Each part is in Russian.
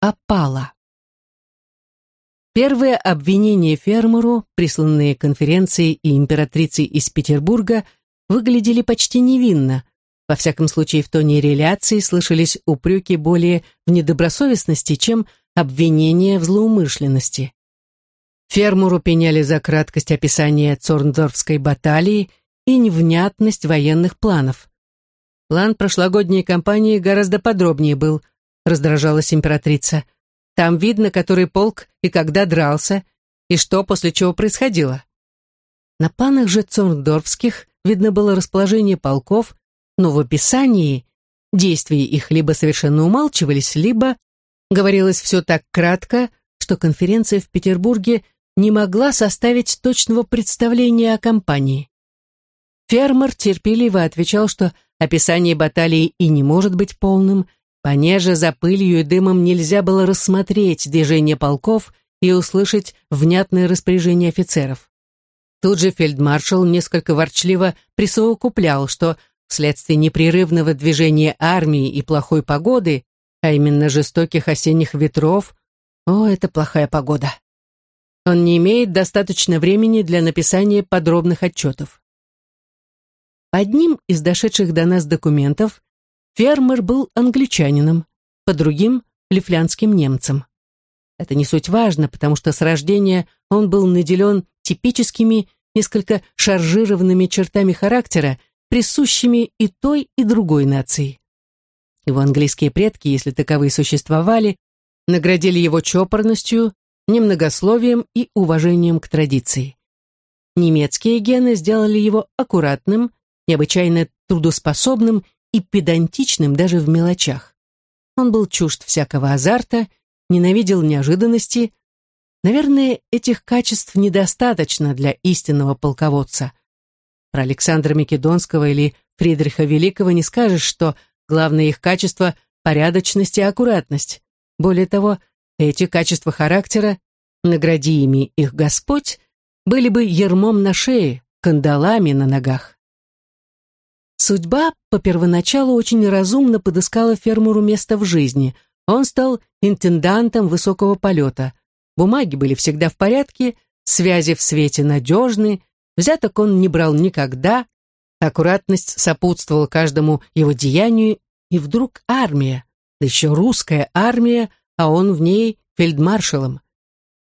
опала. Первые обвинения фермеру, присланные конференцией и императрицей из Петербурга, выглядели почти невинно. Во всяком случае, в тоне реляции слышались упреки более в недобросовестности, чем обвинения в злоумышленности. Фермеру пеняли за краткость описания Цорндорфской баталии и невнятность военных планов. План прошлогодней кампании гораздо подробнее был, раздражалась императрица. Там видно, который полк и когда дрался, и что после чего происходило. На планах же Цорндорфских видно было расположение полков, но в описании действия их либо совершенно умалчивались, либо говорилось все так кратко, что конференция в Петербурге не могла составить точного представления о кампании. Фермер терпеливо отвечал, что описание баталии и не может быть полным, понеже за пылью и дымом нельзя было рассмотреть движение полков и услышать внятное распоряжение офицеров. Тут же фельдмаршал несколько ворчливо присовокуплял, что вследствие непрерывного движения армии и плохой погоды, а именно жестоких осенних ветров, о, это плохая погода. Он не имеет достаточно времени для написания подробных отчетов. Одним из дошедших до нас документов фермер был англичанином, по другим — лифлянским немцем. Это не суть важно, потому что с рождения он был наделен типическими, несколько шаржированными чертами характера, присущими и той, и другой нации. Его английские предки, если таковые существовали, наградили его чопорностью, немногословием и уважением к традиции. Немецкие гены сделали его аккуратным, необычайно трудоспособным и педантичным даже в мелочах. Он был чужд всякого азарта, ненавидел неожиданности. Наверное, этих качеств недостаточно для истинного полководца. Про Александра Македонского или Фридриха Великого не скажешь, что главное их качество – порядочность и аккуратность. Более того, эти качества характера, награди ими их Господь, были бы ермом на шее, кандалами на ногах. Судьба по первоначалу очень разумно подыскала фермеру место в жизни. Он стал интендантом высокого полета. Бумаги были всегда в порядке, связи в свете надежны, взяток он не брал никогда, аккуратность сопутствовала каждому его деянию, и вдруг армия, да еще русская армия, а он в ней фельдмаршалом.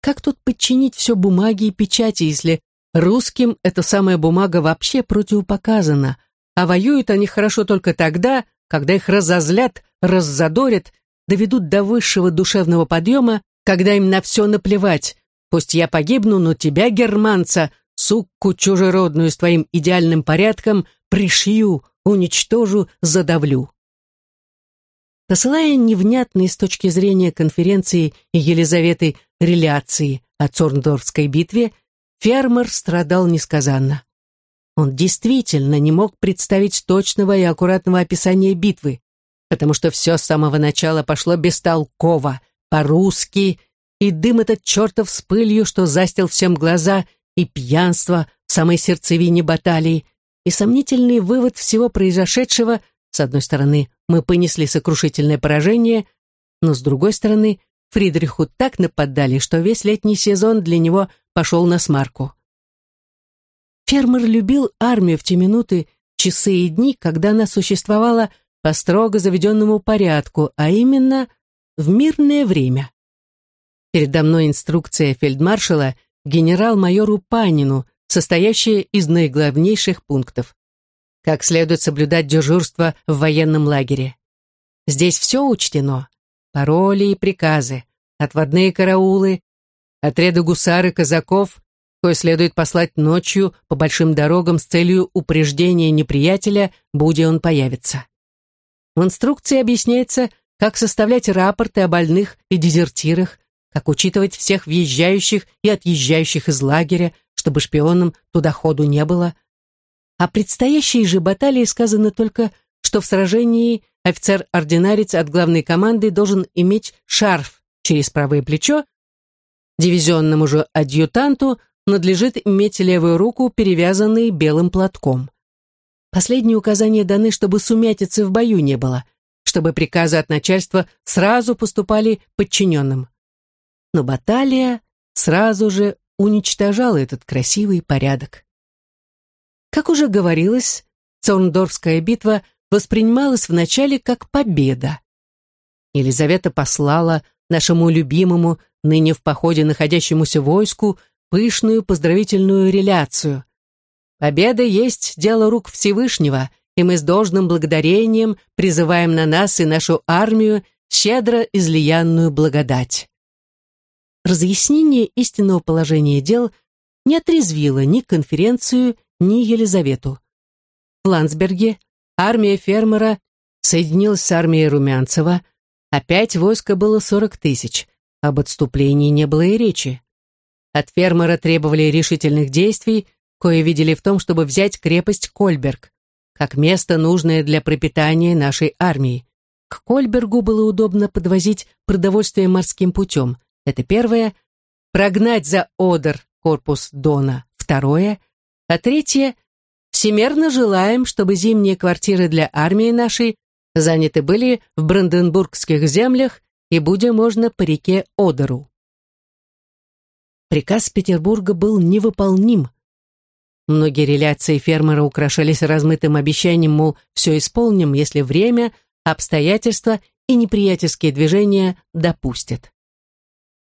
Как тут подчинить все бумаги и печати, если русским эта самая бумага вообще противопоказана, а воюют они хорошо только тогда, когда их разозлят, раззадорят, доведут до высшего душевного подъема, когда им на все наплевать. Пусть я погибну, но тебя, германца, сукку чужеродную с твоим идеальным порядком, пришью, уничтожу, задавлю. Посылая невнятные с точки зрения конференции Елизаветы реляции о Цорндорфской битве, фермер страдал несказанно. Он действительно не мог представить точного и аккуратного описания битвы, потому что все с самого начала пошло бестолково, по-русски, и дым этот чертов с пылью, что застил всем глаза, и пьянство в самой сердцевине баталии, и сомнительный вывод всего произошедшего, с одной стороны, мы понесли сокрушительное поражение, но с другой стороны, Фридриху так нападали, что весь летний сезон для него пошел на смарку. Фермер любил армию в те минуты, часы и дни, когда она существовала по строго заведенному порядку, а именно в мирное время. Передо мной инструкция фельдмаршала генерал-майору Панину, состоящая из наиглавнейших пунктов. Как следует соблюдать дежурство в военном лагере. Здесь все учтено. Пароли и приказы, отводные караулы, отряды гусары казаков, кое следует послать ночью по большим дорогам с целью упреждения неприятеля, будь он появится. В инструкции объясняется, как составлять рапорты о больных и дезертирах, как учитывать всех въезжающих и отъезжающих из лагеря, чтобы шпионам туда ходу не было. О предстоящей же баталии сказано только, что в сражении офицер-ординарец от главной команды должен иметь шарф через правое плечо, дивизионному же адъютанту надлежит иметь левую руку, перевязанной белым платком. Последние указания даны, чтобы сумятицы в бою не было. чтобы приказы от начальства сразу поступали подчиненным. Но баталия сразу же уничтожала этот красивый порядок. Как уже говорилось, Цорндорфская битва воспринималась вначале как победа. Елизавета послала нашему любимому, ныне в походе находящемуся войску, пышную поздравительную реляцию. Победа есть дело рук Всевышнего, и мы с должным благодарением призываем на нас и нашу армию щедро излиянную благодать. Разъяснение истинного положения дел не отрезвило ни конференцию, ни Елизавету. В Ландсберге армия фермера соединилась с армией Румянцева, опять войско было 40 тысяч, об отступлении не было и речи. От фермера требовали решительных действий, кое видели в том, чтобы взять крепость Кольберг, как место, нужное для пропитания нашей армии. К Кольбергу было удобно подвозить продовольствие морским путем. Это первое. Прогнать за Одер корпус Дона. Второе. А третье. Всемерно желаем, чтобы зимние квартиры для армии нашей заняты были в Бранденбургских землях и будя можно по реке Одеру. Приказ Петербурга был невыполним. Многие реляции фермера украшались размытым обещанием, мол, все исполним, если время, обстоятельства и неприятельские движения допустят.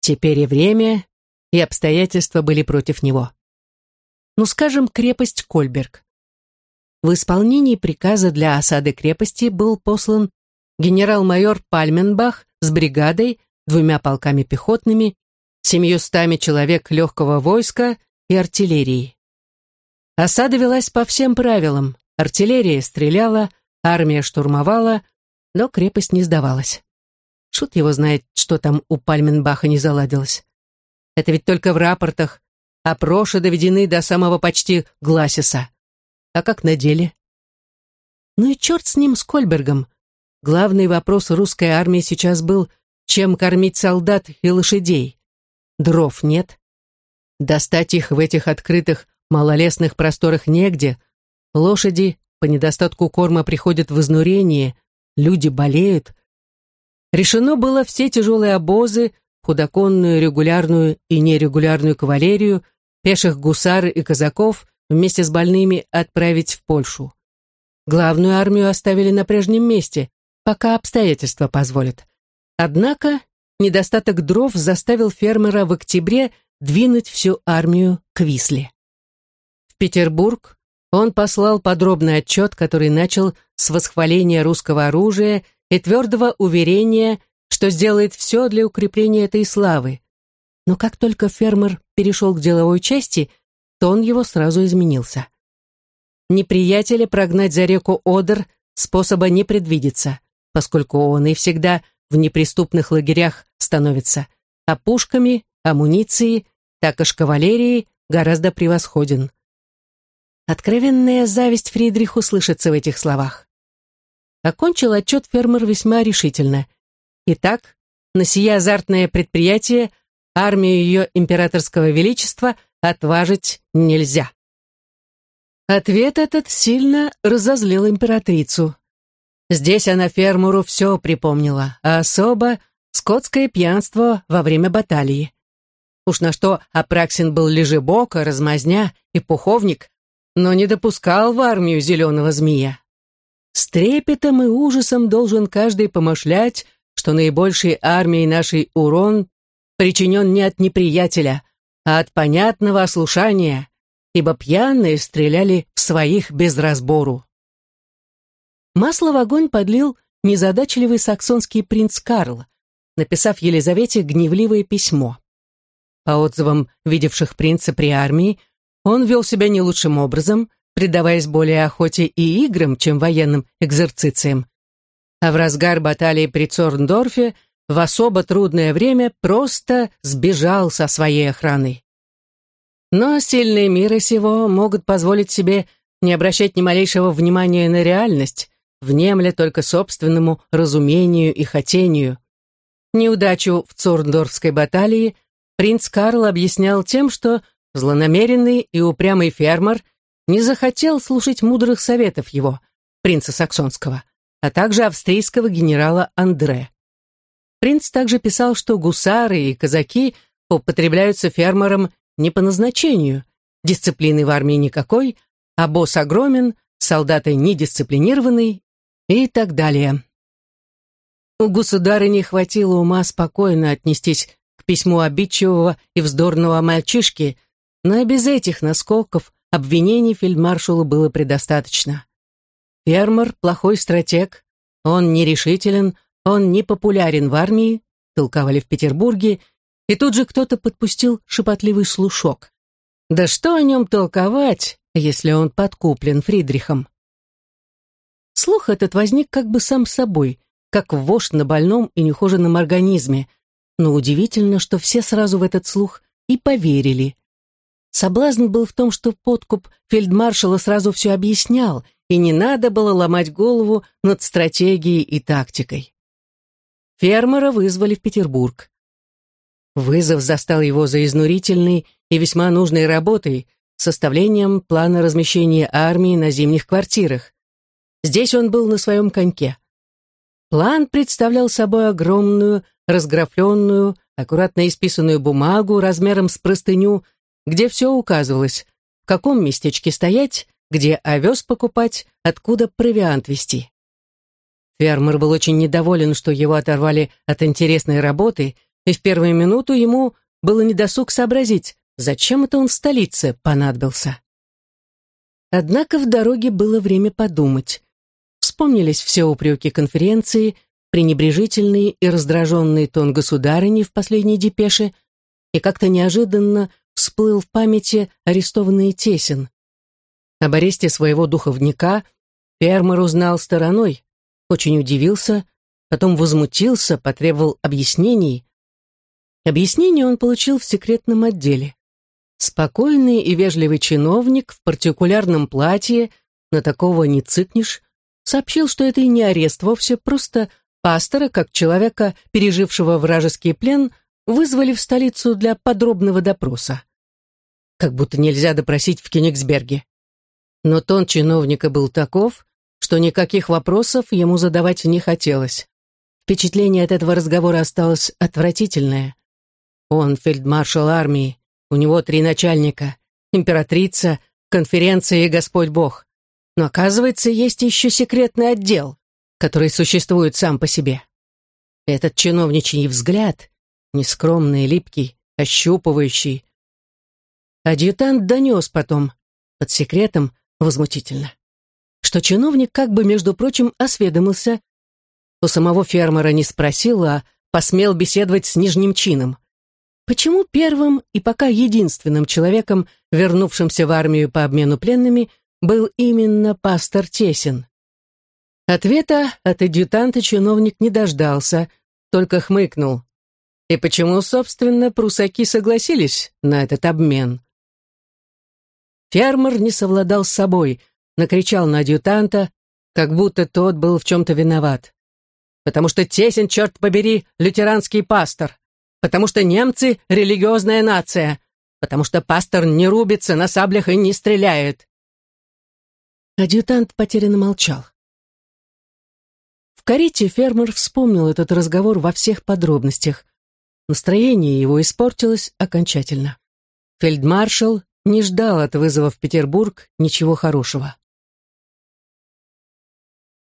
Теперь и время, и обстоятельства были против него. Ну, скажем, крепость Кольберг. В исполнении приказа для осады крепости был послан генерал-майор Пальменбах с бригадой, двумя полками пехотными, семьюстами человек легкого войска и артиллерии. Осада велась по всем правилам. Артиллерия стреляла, армия штурмовала, но крепость не сдавалась. Шут его знает, что там у Пальменбаха не заладилось. Это ведь только в рапортах, а проши доведены до самого почти Гласиса. А как на деле? Ну и черт с ним, с Кольбергом. Главный вопрос русской армии сейчас был, чем кормить солдат и лошадей. Дров нет. Достать их в этих открытых малолесных просторах негде. Лошади по недостатку корма приходят в изнурение, люди болеют, Решено было все тяжелые обозы, худоконную, регулярную и нерегулярную кавалерию, пеших гусар и казаков вместе с больными отправить в Польшу. Главную армию оставили на прежнем месте, пока обстоятельства позволят. Однако недостаток дров заставил фермера в октябре двинуть всю армию к Висле. В Петербург он послал подробный отчет, который начал с восхваления русского оружия и твердого уверения, что сделает все для укрепления этой славы. Но как только фермер перешел к деловой части, тон его сразу изменился. Неприятеля прогнать за реку Одер способа не предвидится, поскольку он и всегда в неприступных лагерях становится, а пушками, амуницией, так и кавалерией гораздо превосходен. Откровенная зависть Фридриху слышится в этих словах. Окончил отчет фермер весьма решительно. Итак, на сие азартное предприятие армию ее императорского величества отважить нельзя. Ответ этот сильно разозлил императрицу. Здесь она фермеру все припомнила, а особо скотское пьянство во время баталии. Уж на что Апраксин был лежебока, размазня и пуховник, но не допускал в армию зеленого змея. С трепетом и ужасом должен каждый помышлять, что наибольшей армии нашей урон причинен не от неприятеля, а от понятного ослушания, ибо пьяные стреляли в своих без разбору. Масло в огонь подлил незадачливый саксонский принц Карл, написав Елизавете гневливое письмо. По отзывам видевших принца при армии, он вел себя не лучшим образом, предаваясь более охоте и играм, чем военным экзерцициям. А в разгар баталии при Цорндорфе в особо трудное время просто сбежал со своей охраной. Но сильные мира сего могут позволить себе не обращать ни малейшего внимания на реальность, внемля только собственному разумению и хотению. Неудачу в Цорндорфской баталии принц Карл объяснял тем, что злонамеренный и упрямый фермер – не захотел слушать мудрых советов его, принца Саксонского, а также австрийского генерала Андре. Принц также писал, что гусары и казаки употребляются фермером не по назначению, дисциплины в армии никакой, а босс огромен, солдаты недисциплинированный и так далее. У государыни хватило ума спокойно отнестись к письму обидчивого и вздорного мальчишки, но и без этих наскоков обвинений фельдмаршалу было предостаточно. Фермер – плохой стратег, он нерешителен, он не популярен в армии, толковали в Петербурге, и тут же кто-то подпустил шепотливый слушок. Да что о нем толковать, если он подкуплен Фридрихом? Слух этот возник как бы сам собой, как вошь на больном и нехоженном организме, но удивительно, что все сразу в этот слух и поверили. Соблазн был в том, что подкуп фельдмаршала сразу все объяснял, и не надо было ломать голову над стратегией и тактикой. Фермера вызвали в Петербург. Вызов застал его за изнурительной и весьма нужной работой, составлением плана размещения армии на зимних квартирах. Здесь он был на своем коньке. План представлял собой огромную, разграфленную, аккуратно исписанную бумагу размером с простыню, где все указывалось, в каком местечке стоять, где овес покупать, откуда провиант везти. Фермер был очень недоволен, что его оторвали от интересной работы, и в первую минуту ему было недосуг сообразить, зачем это он в столице понадобился. Однако в дороге было время подумать. Вспомнились все упреки конференции, пренебрежительный и раздраженный тон государыни в последней депеше, и как-то неожиданно всплыл в памяти арестованный Тесин. Об аресте своего духовника фермер узнал стороной, очень удивился, потом возмутился, потребовал объяснений. Объяснение он получил в секретном отделе. Спокойный и вежливый чиновник в партикулярном платье, на такого не цыкнешь, сообщил, что это и не арест вовсе, просто пастора, как человека, пережившего вражеский плен, вызвали в столицу для подробного допроса. Как будто нельзя допросить в Кенигсберге. Но тон чиновника был таков, что никаких вопросов ему задавать не хотелось. Впечатление от этого разговора осталось отвратительное. Он фельдмаршал армии, у него три начальника, императрица, конференция и Господь Бог. Но оказывается, есть еще секретный отдел, который существует сам по себе. Этот чиновничий взгляд, нескромный, липкий, ощупывающий. Адъютант донес потом, под секретом, возмутительно, что чиновник как бы, между прочим, осведомился, у самого фермера не спросил, а посмел беседовать с нижним чином. Почему первым и пока единственным человеком, вернувшимся в армию по обмену пленными, был именно пастор Тесин? Ответа от адъютанта чиновник не дождался, только хмыкнул. И почему, собственно, прусаки согласились на этот обмен? Фермер не совладал с собой, накричал на адъютанта, как будто тот был в чем-то виноват. «Потому что тесен, черт побери, лютеранский пастор! Потому что немцы — религиозная нация! Потому что пастор не рубится на саблях и не стреляет!» Адъютант потерянно молчал. В карете фермер вспомнил этот разговор во всех подробностях. Настроение его испортилось окончательно. Фельдмаршал не ждал от вызова в Петербург ничего хорошего.